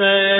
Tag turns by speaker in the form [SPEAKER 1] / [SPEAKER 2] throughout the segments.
[SPEAKER 1] سر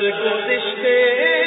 [SPEAKER 1] اور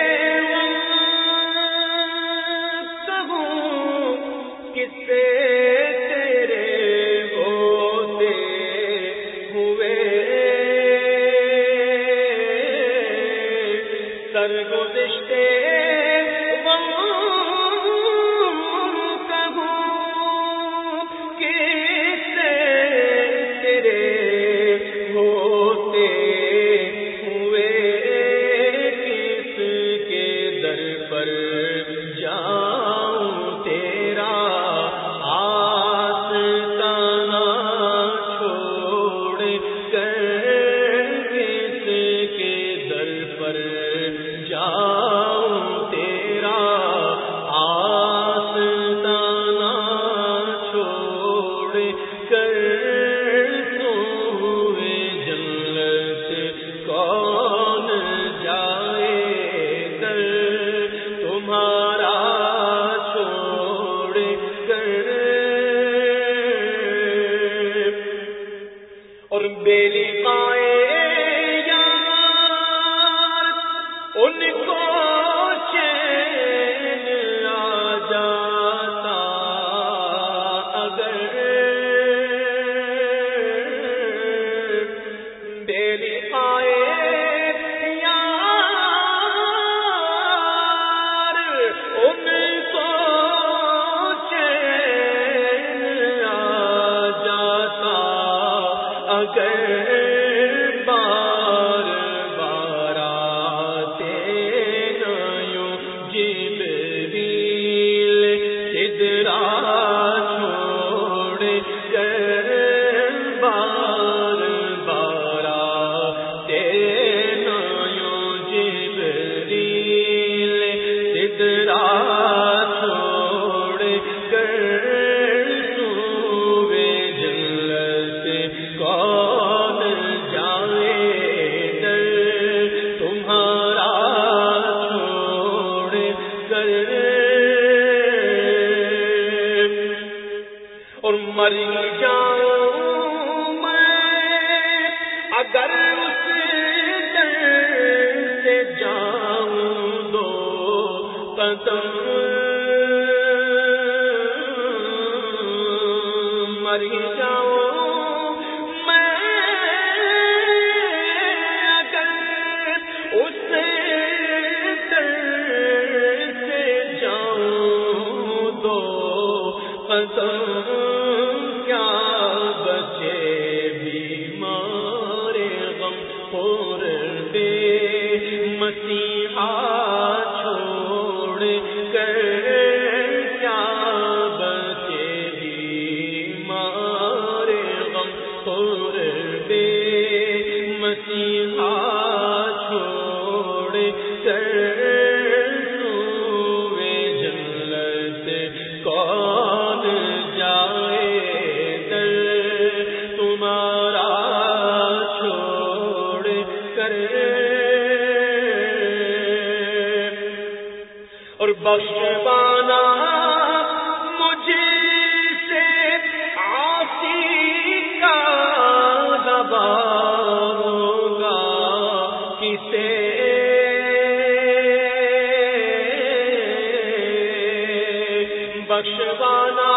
[SPEAKER 1] بخشوانا مجھے سے آسی کا ہوگا کسے؟ بخشوانا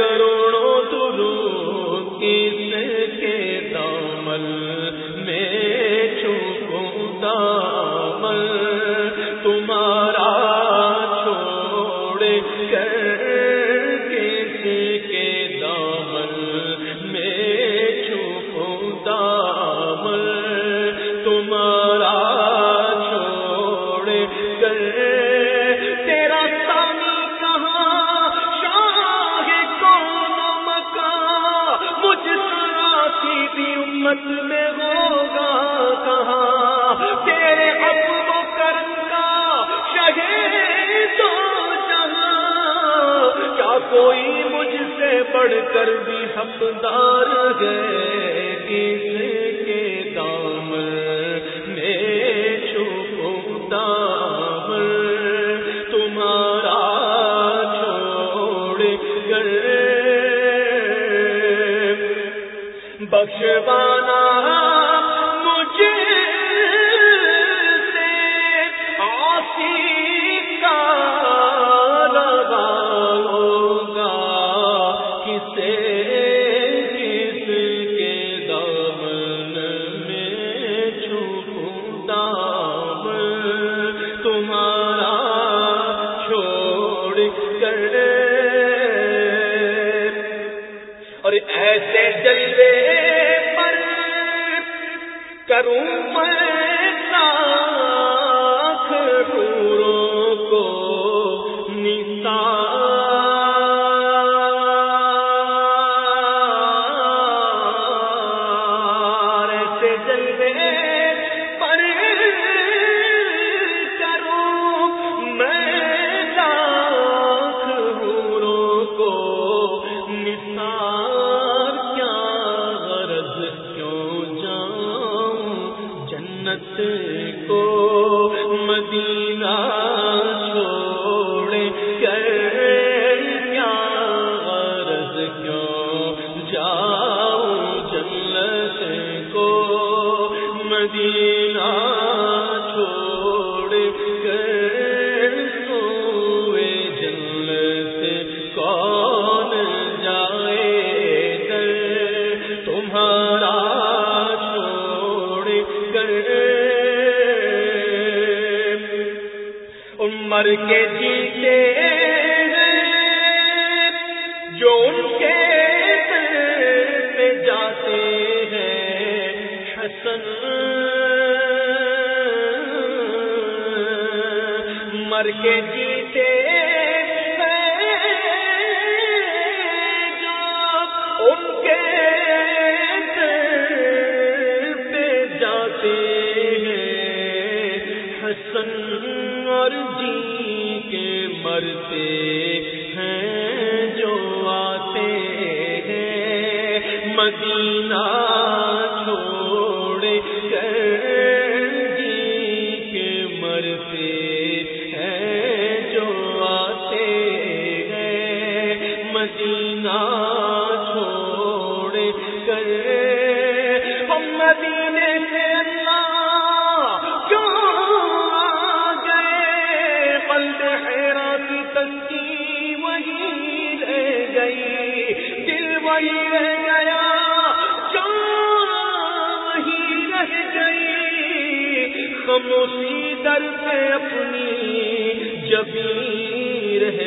[SPEAKER 1] کروڑوں کے دامل، میں چھپوں دامل۔ تمہارا چھوڑ کر کے دامل، میں چھپوں دامل۔ تمہارا پڑھ کر بھی حقدار گئے کس کے دام میں دام تمہارا چھوڑ بخشوانا کروں مر کے جیتے جو ان کے پہ جاتے ہیں۔ حسن مر کے جیتے کرتے ہیں جو آتے ہیں مدینہ اسی در پہ اپنی جبی رہ